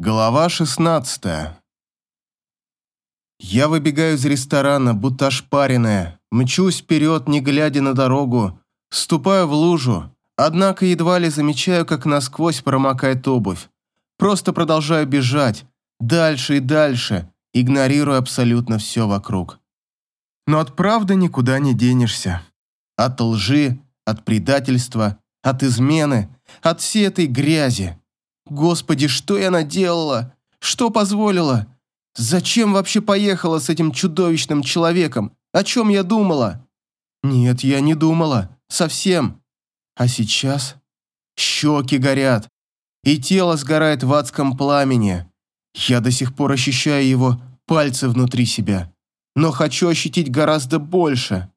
Глава 16 Я выбегаю из ресторана, будто ошпаренная, мчусь вперед, не глядя на дорогу, ступаю в лужу, однако едва ли замечаю, как насквозь промокает обувь. Просто продолжаю бежать, дальше и дальше, игнорируя абсолютно все вокруг. Но от правды никуда не денешься. От лжи, от предательства, от измены, от всей этой грязи. Господи, что я наделала? Что позволила? Зачем вообще поехала с этим чудовищным человеком? О чем я думала? Нет, я не думала. Совсем. А сейчас? Щеки горят. И тело сгорает в адском пламени. Я до сих пор ощущаю его пальцы внутри себя. Но хочу ощутить гораздо больше.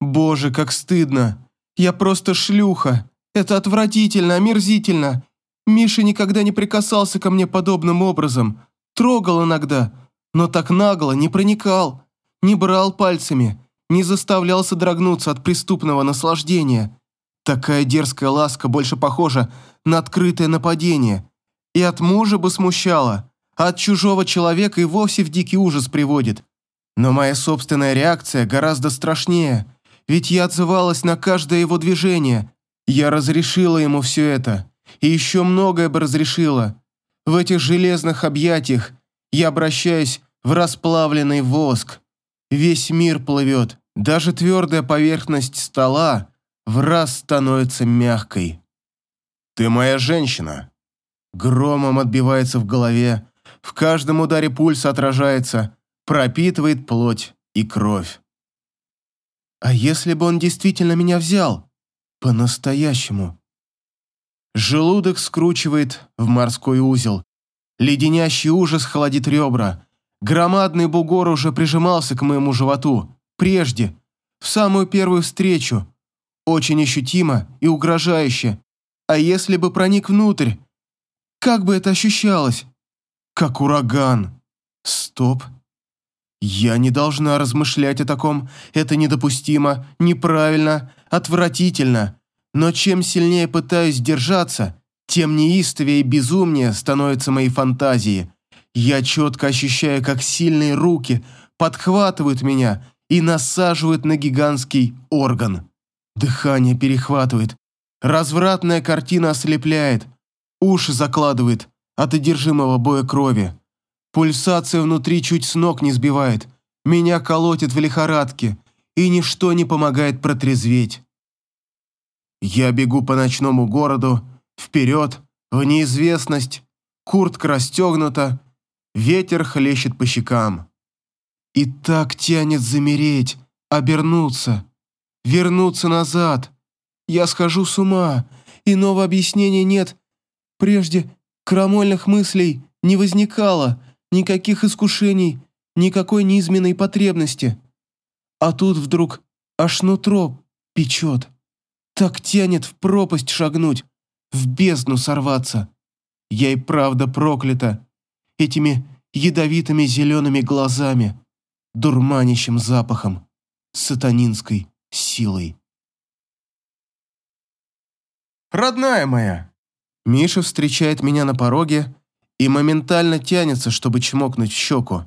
Боже, как стыдно. Я просто шлюха. Это отвратительно, омерзительно. Миша никогда не прикасался ко мне подобным образом. Трогал иногда, но так нагло не проникал. Не брал пальцами, не заставлял содрогнуться от преступного наслаждения. Такая дерзкая ласка больше похожа на открытое нападение. И от мужа бы смущала, а от чужого человека и вовсе в дикий ужас приводит. Но моя собственная реакция гораздо страшнее, ведь я отзывалась на каждое его движение. Я разрешила ему все это, и еще многое бы разрешила. В этих железных объятиях я обращаюсь в расплавленный воск. Весь мир плывет, даже твердая поверхность стола в раз становится мягкой. «Ты моя женщина!» Громом отбивается в голове, в каждом ударе пульса отражается, пропитывает плоть и кровь. А если бы он действительно меня взял? По-настоящему. Желудок скручивает в морской узел. Леденящий ужас холодит ребра. Громадный бугор уже прижимался к моему животу. Прежде, в самую первую встречу. Очень ощутимо и угрожающе. А если бы проник внутрь? Как бы это ощущалось? Как ураган. Стоп. Я не должна размышлять о таком. Это недопустимо, неправильно, отвратительно. Но чем сильнее пытаюсь держаться, тем неистовее и безумнее становятся мои фантазии. Я четко ощущаю, как сильные руки подхватывают меня и насаживают на гигантский орган. Дыхание перехватывает. Развратная картина ослепляет. Уши закладывает от одержимого боя крови. Пульсация внутри чуть с ног не сбивает. Меня колотит в лихорадке, и ничто не помогает протрезветь. Я бегу по ночному городу, вперед, в неизвестность, куртка расстегнута, ветер хлещет по щекам. И так тянет замереть, обернуться, вернуться назад. Я схожу с ума, иного объяснения нет. Прежде крамольных мыслей не возникало, никаких искушений, никакой низменной потребности. А тут вдруг аж нутро печет. Так тянет в пропасть шагнуть, в бездну сорваться. Я и правда проклята этими ядовитыми зелеными глазами, дурманящим запахом, сатанинской силой. «Родная моя!» Миша встречает меня на пороге и моментально тянется, чтобы чмокнуть в щеку.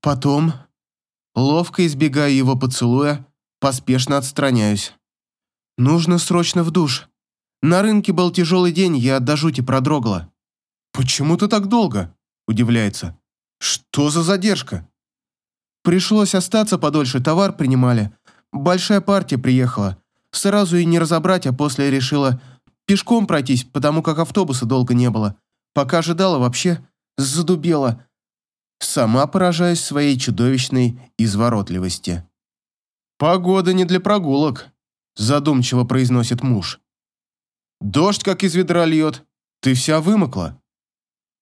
Потом, ловко избегая его поцелуя, поспешно отстраняюсь. Нужно срочно в душ. На рынке был тяжелый день, я до жути продрогла. «Почему ты так долго?» – удивляется. «Что за задержка?» «Пришлось остаться подольше, товар принимали. Большая партия приехала. Сразу и не разобрать, а после решила пешком пройтись, потому как автобуса долго не было. Пока ожидала, вообще задубела. Сама поражаюсь своей чудовищной изворотливости. «Погода не для прогулок», – задумчиво произносит муж. «Дождь как из ведра льет, ты вся вымокла.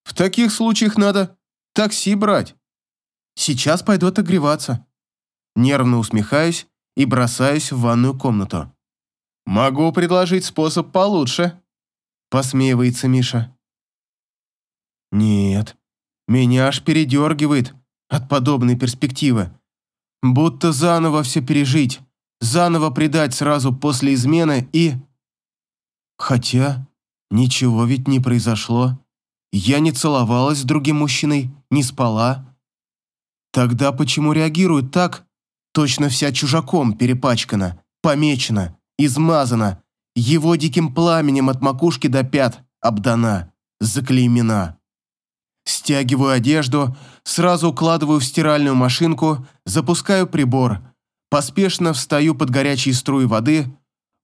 В таких случаях надо такси брать. Сейчас пойду отогреваться». Нервно усмехаюсь и бросаюсь в ванную комнату. «Могу предложить способ получше», – посмеивается Миша. «Нет, меня аж передергивает от подобной перспективы. Будто заново все пережить, заново предать сразу после измены и... Хотя ничего ведь не произошло. Я не целовалась с другим мужчиной, не спала. Тогда почему реагирует так? Точно вся чужаком перепачкана, помечена, измазана, его диким пламенем от макушки до пят обдана, заклеймена. Стягиваю одежду, сразу укладываю в стиральную машинку, запускаю прибор, поспешно встаю под горячие струи воды.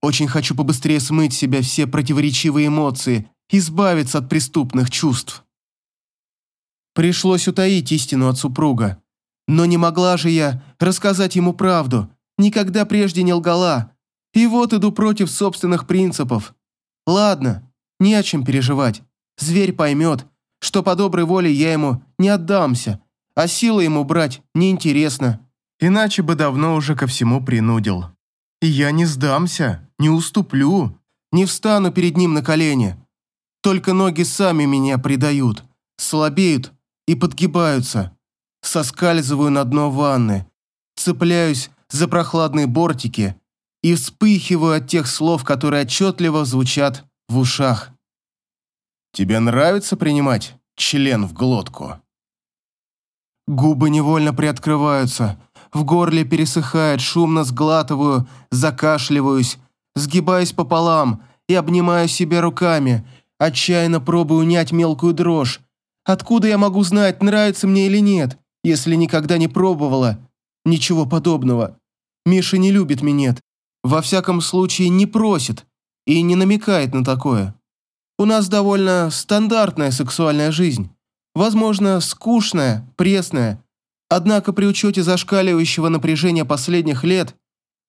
Очень хочу побыстрее смыть себя все противоречивые эмоции, избавиться от преступных чувств. Пришлось утаить истину от супруга. Но не могла же я рассказать ему правду, никогда прежде не лгала. И вот иду против собственных принципов. Ладно, не о чем переживать. Зверь поймет, что по доброй воле я ему не отдамся, а силы ему брать неинтересно. Иначе бы давно уже ко всему принудил. И я не сдамся, не уступлю, не встану перед ним на колени. Только ноги сами меня предают, слабеют и подгибаются. Соскальзываю на дно ванны, цепляюсь за прохладные бортики и вспыхиваю от тех слов, которые отчетливо звучат в ушах. «Тебе нравится принимать член в глотку?» Губы невольно приоткрываются, в горле пересыхает, шумно сглатываю, закашливаюсь, сгибаюсь пополам и обнимаю себя руками, отчаянно пробую унять мелкую дрожь. Откуда я могу знать, нравится мне или нет, если никогда не пробовала? Ничего подобного. Миша не любит минет. Во всяком случае, не просит и не намекает на такое. У нас довольно стандартная сексуальная жизнь. Возможно, скучная, пресная. Однако при учете зашкаливающего напряжения последних лет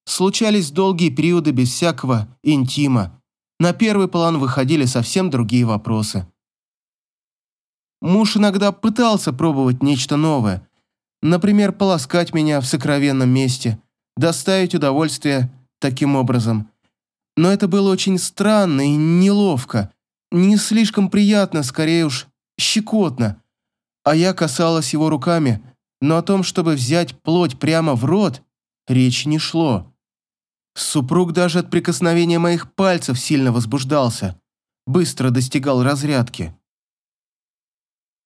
случались долгие периоды без всякого интима. На первый план выходили совсем другие вопросы. Муж иногда пытался пробовать нечто новое. Например, полоскать меня в сокровенном месте, доставить удовольствие таким образом. Но это было очень странно и неловко, не слишком приятно, скорее уж щекотно. А я касалась его руками, но о том, чтобы взять плоть прямо в рот, речи не шло. Супруг даже от прикосновения моих пальцев сильно возбуждался, быстро достигал разрядки.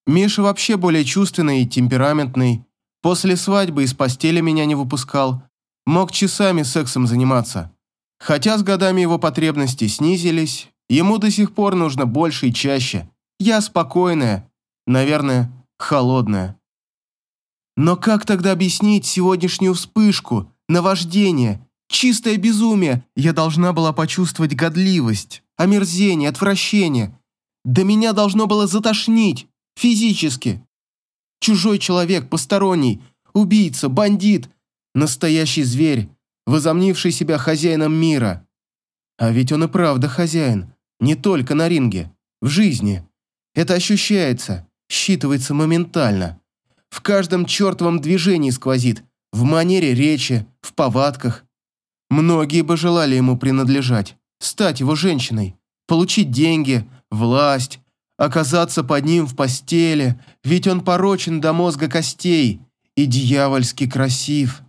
Миша вообще более чувственный и темпераментный. После свадьбы из постели меня не выпускал. Мог часами сексом заниматься. Хотя с годами его потребности снизились, ему до сих пор нужно больше и чаще. Я спокойная, наверное, холодная. Но как тогда объяснить сегодняшнюю вспышку, наваждение, чистое безумие? Я должна была почувствовать годливость, омерзение, отвращение. Да меня должно было затошнить. Физически. Чужой человек, посторонний, убийца, бандит, настоящий зверь, возомнивший себя хозяином мира. А ведь он и правда хозяин, не только на ринге, в жизни. Это ощущается, считывается моментально. В каждом чертовом движении сквозит, в манере речи, в повадках. Многие бы желали ему принадлежать, стать его женщиной, получить деньги, власть, оказаться под ним в постели, ведь он порочен до мозга костей и дьявольски красив.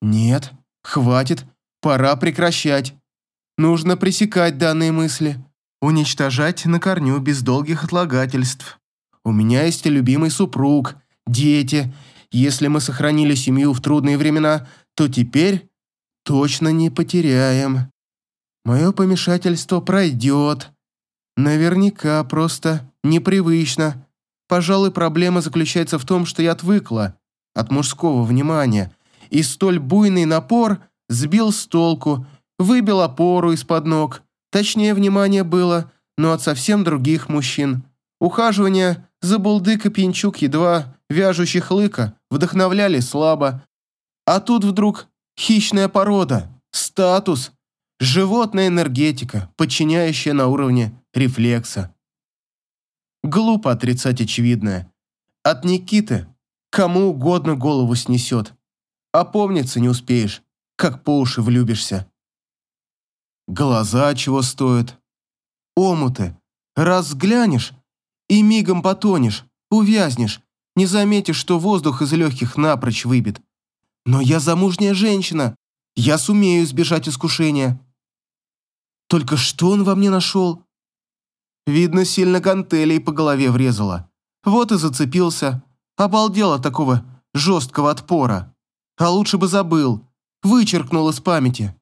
Нет, хватит, пора прекращать. Нужно пресекать данные мысли, уничтожать на корню без долгих отлагательств. У меня есть любимый супруг, дети. Если мы сохранили семью в трудные времена, то теперь точно не потеряем. Мое помешательство пройдет, Наверняка просто непривычно. Пожалуй, проблема заключается в том, что я отвыкла от мужского внимания, и столь буйный напор сбил с толку, выбил опору из-под ног. Точнее, внимание было, но от совсем других мужчин. Ухаживания за булдык и пьянчук едва вяжущих лыка вдохновляли слабо. А тут вдруг хищная порода, статус, животная энергетика, подчиняющая на уровне рефлекса. Глупо отрицать очевидное. От Никиты кому угодно голову снесет. Опомниться не успеешь, как по уши влюбишься. Глаза чего стоят. Омуты. Раз взглянешь и мигом потонешь, увязнешь, не заметишь, что воздух из легких напрочь выбит. Но я замужняя женщина. Я сумею избежать искушения. Только что он во мне нашел? Видно, сильно гантелей по голове врезала. Вот и зацепился. Обалдел от такого жесткого отпора. А лучше бы забыл. Вычеркнул из памяти.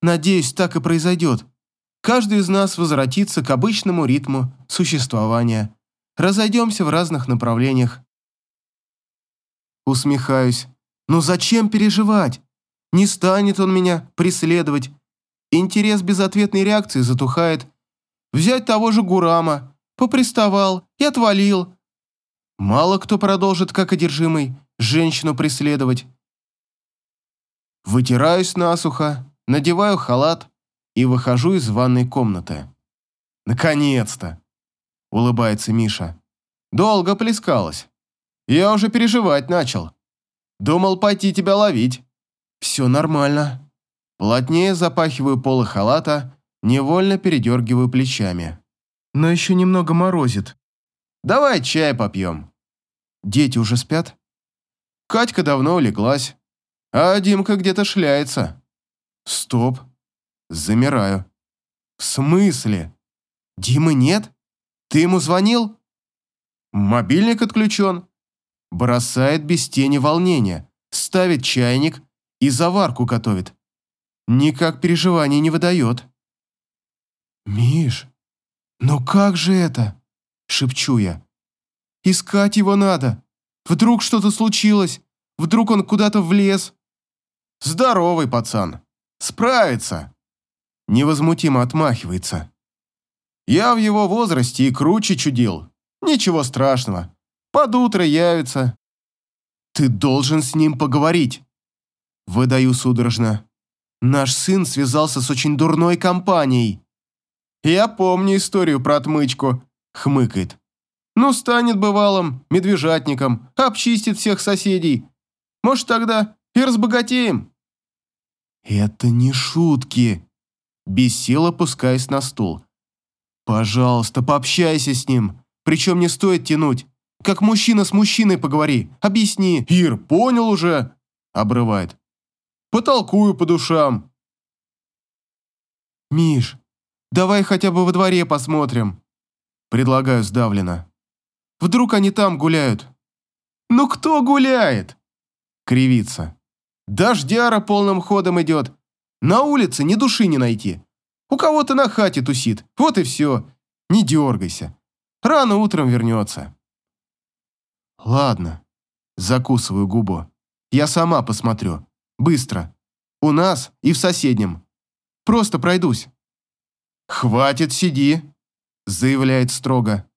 Надеюсь, так и произойдет. Каждый из нас возвратится к обычному ритму существования. Разойдемся в разных направлениях. Усмехаюсь. Ну зачем переживать? Не станет он меня преследовать. Интерес безответной реакции затухает. Взять того же Гурама. Поприставал и отвалил. Мало кто продолжит, как одержимый, женщину преследовать. Вытираюсь насухо, надеваю халат и выхожу из ванной комнаты. «Наконец-то!» – улыбается Миша. «Долго плескалась. Я уже переживать начал. Думал пойти тебя ловить. Все нормально». Плотнее запахиваю полы халата, невольно передергиваю плечами. Но еще немного морозит. Давай чай попьем. Дети уже спят? Катька давно улеглась, а Димка где-то шляется. Стоп. Замираю. В смысле? Димы нет? Ты ему звонил? Мобильник отключен. Бросает без тени волнения, ставит чайник и заварку готовит. Никак переживаний не выдает. «Миш, ну как же это?» – шепчу я. «Искать его надо. Вдруг что-то случилось. Вдруг он куда-то влез». «Здоровый пацан. Справится». Невозмутимо отмахивается. «Я в его возрасте и круче чудил. Ничего страшного. Под утро явится». «Ты должен с ним поговорить». Выдаю судорожно. Наш сын связался с очень дурной компанией. Я помню историю про отмычку, хмыкает. Ну, станет бывалым, медвежатником, обчистит всех соседей. Может, тогда и разбогатеем. Это не шутки. Без опускаясь на стул. Пожалуйста, пообщайся с ним. Причем не стоит тянуть. Как мужчина с мужчиной поговори. Объясни. Ир, понял уже. Обрывает. Потолкую по душам. Миш, давай хотя бы во дворе посмотрим. Предлагаю сдавленно. Вдруг они там гуляют. Ну кто гуляет? Кривится. Дождяра полным ходом идет. На улице ни души не найти. У кого-то на хате тусит. Вот и все. Не дергайся. Рано утром вернется. Ладно. Закусываю губу. Я сама посмотрю. Быстро. У нас и в соседнем. Просто пройдусь». «Хватит, сиди», – заявляет строго.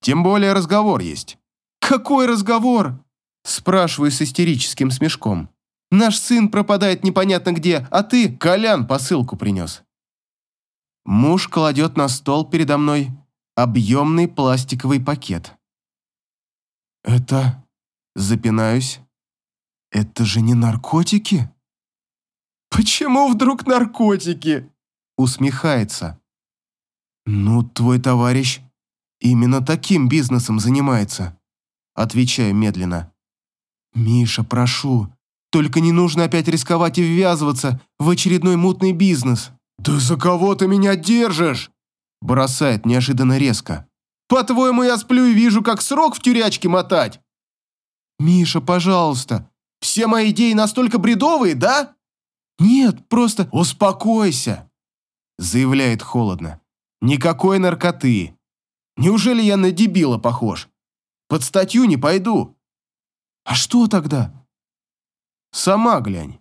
«Тем более разговор есть». «Какой разговор?» – спрашиваю с истерическим смешком. «Наш сын пропадает непонятно где, а ты, Колян, посылку принес». Муж кладет на стол передо мной объемный пластиковый пакет. «Это...» – запинаюсь. Это же не наркотики? Почему вдруг наркотики? Усмехается. Ну, твой товарищ именно таким бизнесом занимается. Отвечаю медленно. Миша, прошу, только не нужно опять рисковать и ввязываться в очередной мутный бизнес. Да за кого ты меня держишь? Бросает неожиданно резко. По-твоему, я сплю и вижу, как срок в тюрячке мотать? Миша, пожалуйста, все мои идеи настолько бредовые, да? Нет, просто успокойся, заявляет холодно. Никакой наркоты. Неужели я на дебила похож? Под статью не пойду. А что тогда? Сама глянь.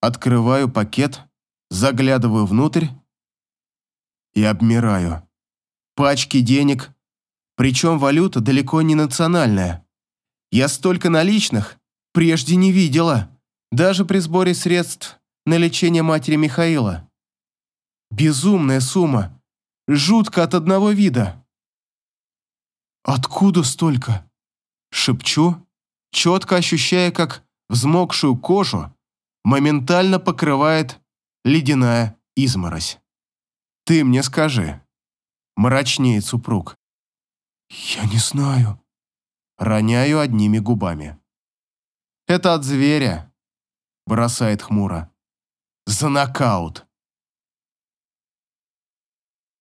Открываю пакет, заглядываю внутрь и обмираю. Пачки денег, причем валюта далеко не национальная. Я столько наличных прежде не видела, даже при сборе средств на лечение матери Михаила. Безумная сумма, жутко от одного вида. «Откуда столько?» Шепчу, четко ощущая, как взмокшую кожу моментально покрывает ледяная изморозь. «Ты мне скажи», – мрачнеет супруг. «Я не знаю», Роняю одними губами. «Это от зверя», – бросает хмуро. «За нокаут».